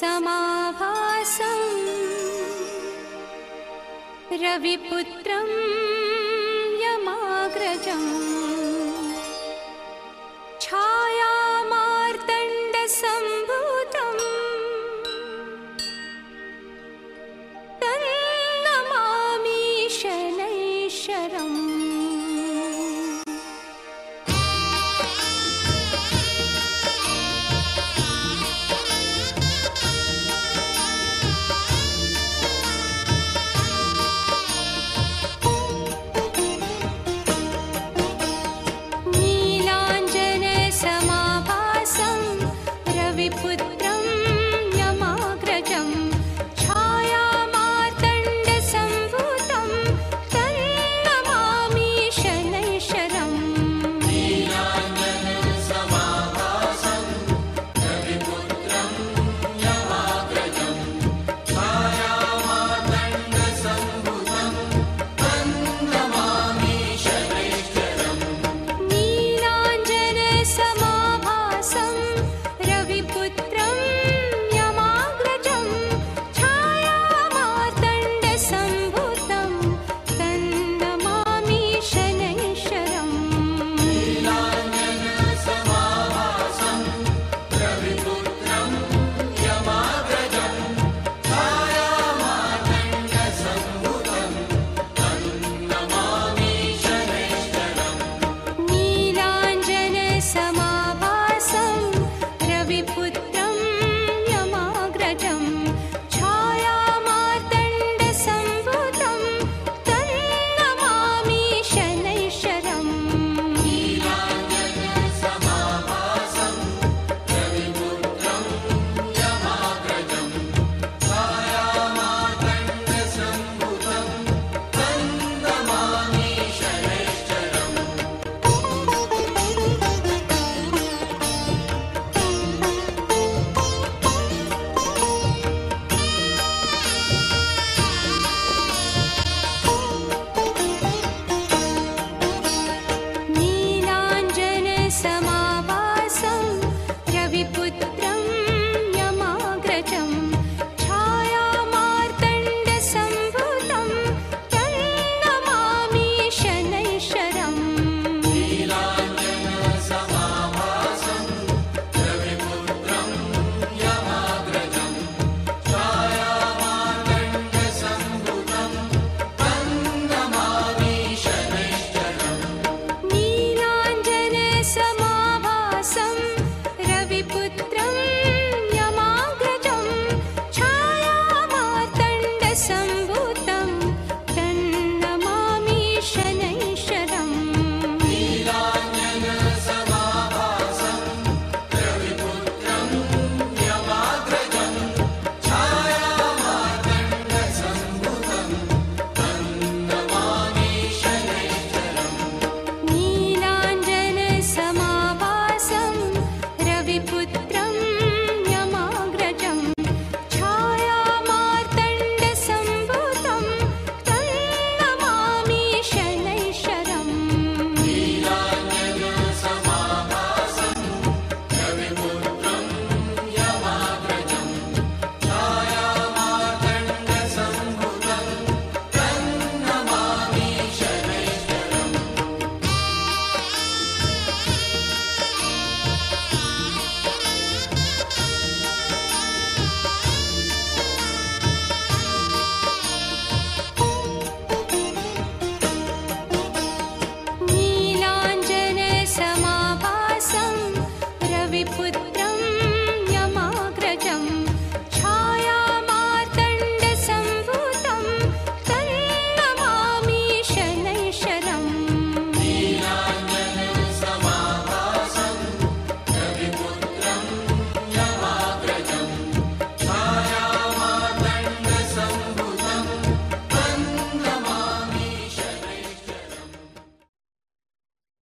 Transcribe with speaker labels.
Speaker 1: समाभासम्। रविपुत्रं यमाग्रजम्। छा